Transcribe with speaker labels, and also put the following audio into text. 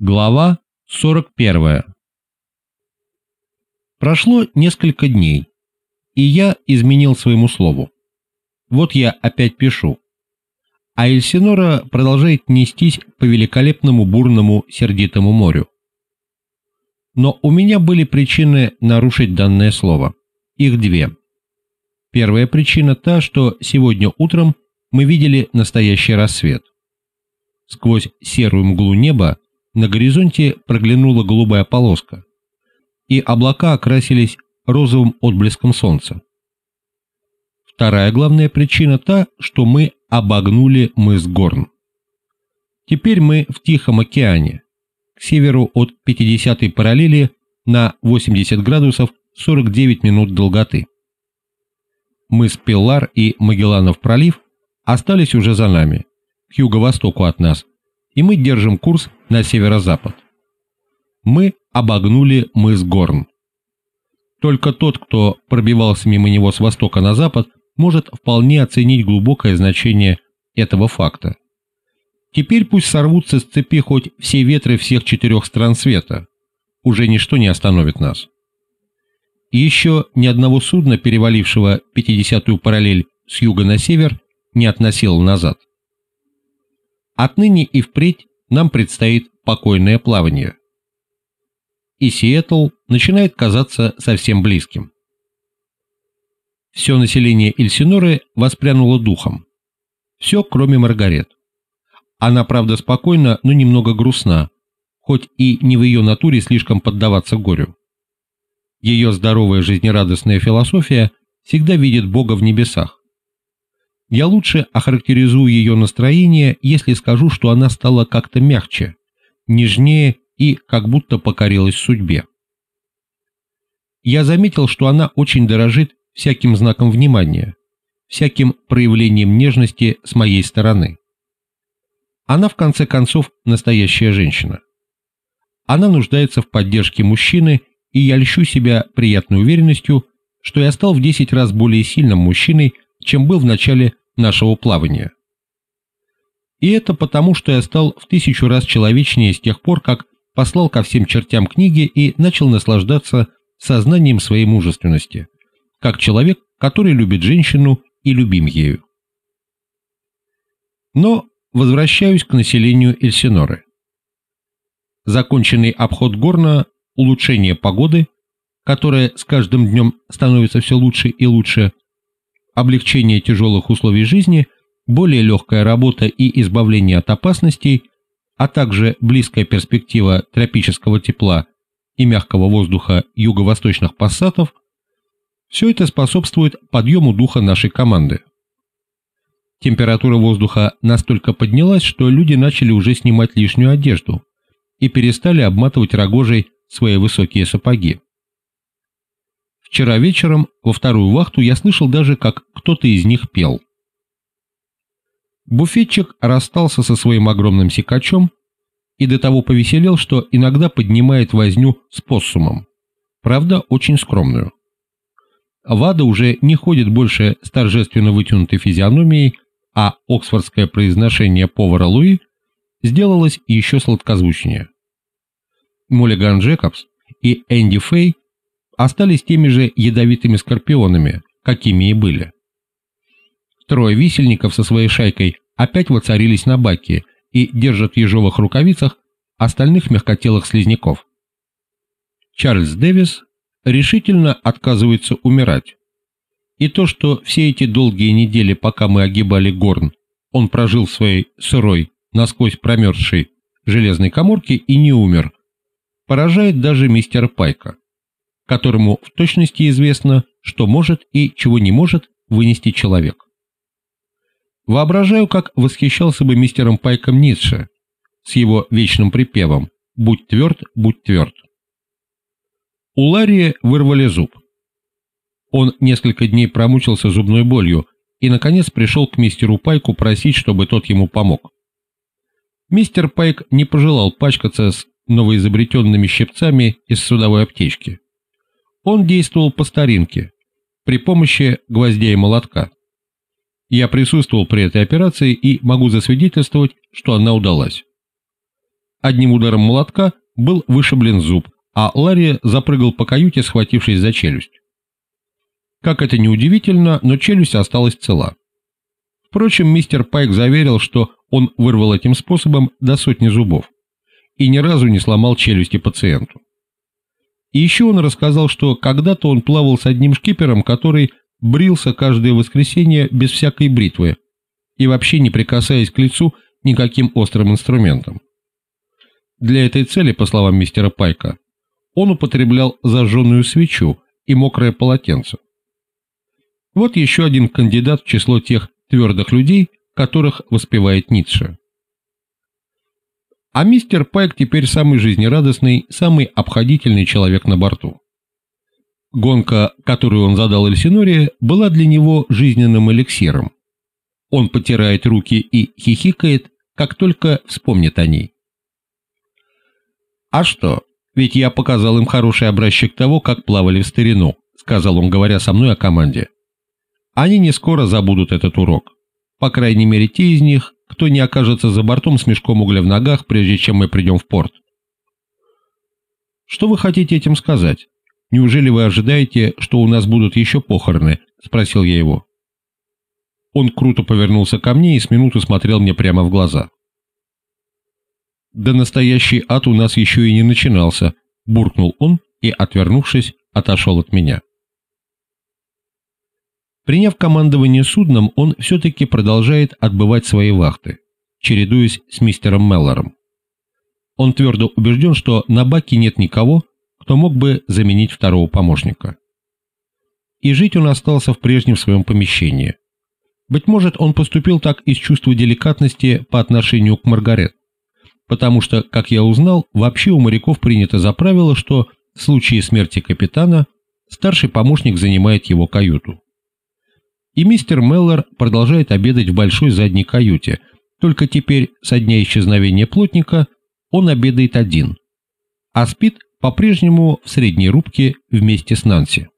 Speaker 1: Глава 41 Прошло несколько дней, и я изменил своему слову. Вот я опять пишу. А Эльсинора продолжает нестись по великолепному бурному сердитому морю. Но у меня были причины нарушить данное слово. Их две. Первая причина та, что сегодня утром мы видели настоящий рассвет. Сквозь серую мглу неба на горизонте проглянула голубая полоска, и облака окрасились розовым отблеском солнца. Вторая главная причина та, что мы обогнули мыс Горн. Теперь мы в Тихом океане, к северу от 50-й параллели на 80 градусов 49 минут долготы. Мыс Пиллар и Магелланов пролив остались уже за нами, к юго-востоку от нас, и мы держим курс на северо-запад. Мы обогнули мыс Горн. Только тот, кто пробивался мимо него с востока на запад, может вполне оценить глубокое значение этого факта. Теперь пусть сорвутся с цепи хоть все ветры всех четырех стран света. Уже ничто не остановит нас. Еще ни одного судна, перевалившего 50-ю параллель с юга на север, не относило назад. Отныне и впредь нам предстоит покойное плавание. И Сиэтл начинает казаться совсем близким. Все население Эльсиноры воспрянуло духом. Все, кроме Маргарет. Она, правда, спокойна, но немного грустна, хоть и не в ее натуре слишком поддаваться горю. Ее здоровая жизнерадостная философия всегда видит Бога в небесах. Я лучше охарактеризую ее настроение, если скажу, что она стала как-то мягче, нежнее и как будто покорилась судьбе. Я заметил, что она очень дорожит всяким знаком внимания, всяким проявлением нежности с моей стороны. Она, в конце концов, настоящая женщина. Она нуждается в поддержке мужчины, и я льщу себя приятной уверенностью, что я стал в 10 раз более сильным мужчиной, чем был в начале нашего плавания. И это потому, что я стал в тысячу раз человечнее с тех пор, как послал ко всем чертям книги и начал наслаждаться сознанием своей мужественности, как человек, который любит женщину и любим ею. Но возвращаюсь к населению Эльсиноры. Законченный обход Горна, улучшение погоды, которая с каждым днем становится все лучше и лучше, облегчение тяжелых условий жизни, более легкая работа и избавление от опасностей, а также близкая перспектива тропического тепла и мягкого воздуха юго-восточных пассатов, все это способствует подъему духа нашей команды. Температура воздуха настолько поднялась, что люди начали уже снимать лишнюю одежду и перестали обматывать рогожей свои высокие сапоги. Вчера вечером во вторую вахту я слышал даже, как кто-то из них пел. Буфетчик расстался со своим огромным секачом и до того повеселел, что иногда поднимает возню с поссумом, правда, очень скромную. Вада уже не ходит больше с торжественно вытянутой физиономией, а оксфордское произношение повара Луи сделалось еще сладкозвучнее. Моллиган Джекобс и Энди Фэй остались теми же ядовитыми скорпионами, какими и были. Трое висельников со своей шайкой опять воцарились на баке и держат в ежовых рукавицах остальных мягкотелых слизняков. Чарльз Дэвис решительно отказывается умирать, и то, что все эти долгие недели, пока мы огибали Горн, он прожил в своей сырой, насквозь промерзшей железной коморке и не умер, поражает даже мистера Пайка, которому в точности известно, что может и чего не может вынести человек. Воображаю, как восхищался бы мистером Пайком Ницше с его вечным припевом «Будь тверд, будь тверд». У Ларри вырвали зуб. Он несколько дней промучился зубной болью и, наконец, пришел к мистеру Пайку просить, чтобы тот ему помог. Мистер Пайк не пожелал пачкаться с новоизобретенными щипцами из судовой аптечки. Он действовал по старинке, при помощи гвоздя и молотка. Я присутствовал при этой операции и могу засвидетельствовать, что она удалась. Одним ударом молотка был вышиблен зуб, а Ларри запрыгал по каюте, схватившись за челюсть. Как это ни удивительно, но челюсть осталась цела. Впрочем, мистер Пайк заверил, что он вырвал этим способом до сотни зубов и ни разу не сломал челюсти пациенту. И еще он рассказал, что когда-то он плавал с одним шкипером, который брился каждое воскресенье без всякой бритвы и вообще не прикасаясь к лицу никаким острым инструментом. Для этой цели, по словам мистера Пайка, он употреблял зажженную свечу и мокрое полотенце. Вот еще один кандидат в число тех твердых людей, которых воспевает Ницше. А мистер Пайк теперь самый жизнерадостный, самый обходительный человек на борту. Гонка, которую он задал Эльсиноре, была для него жизненным эликсиром. Он потирает руки и хихикает, как только вспомнит о ней. «А что, ведь я показал им хороший образчик того, как плавали в старину», сказал он, говоря со мной о команде. «Они не скоро забудут этот урок. По крайней мере, те из них, кто не окажется за бортом с мешком угля в ногах, прежде чем мы придем в порт». «Что вы хотите этим сказать? Неужели вы ожидаете, что у нас будут еще похороны?» – спросил я его. Он круто повернулся ко мне и с минуты смотрел мне прямо в глаза. «Да настоящий ад у нас еще и не начинался», – буркнул он и, отвернувшись, отошел от меня. Приняв командование судном, он все-таки продолжает отбывать свои вахты, чередуясь с мистером Меллором. Он твердо убежден, что на баке нет никого, кто мог бы заменить второго помощника. И жить он остался в прежнем своем помещении. Быть может, он поступил так из чувства деликатности по отношению к Маргарет потому что, как я узнал, вообще у моряков принято за правило, что в случае смерти капитана старший помощник занимает его каюту. И мистер Меллор продолжает обедать в большой задней каюте, только теперь со дня исчезновения плотника он обедает один, а спит по-прежнему в средней рубке вместе с Нанси.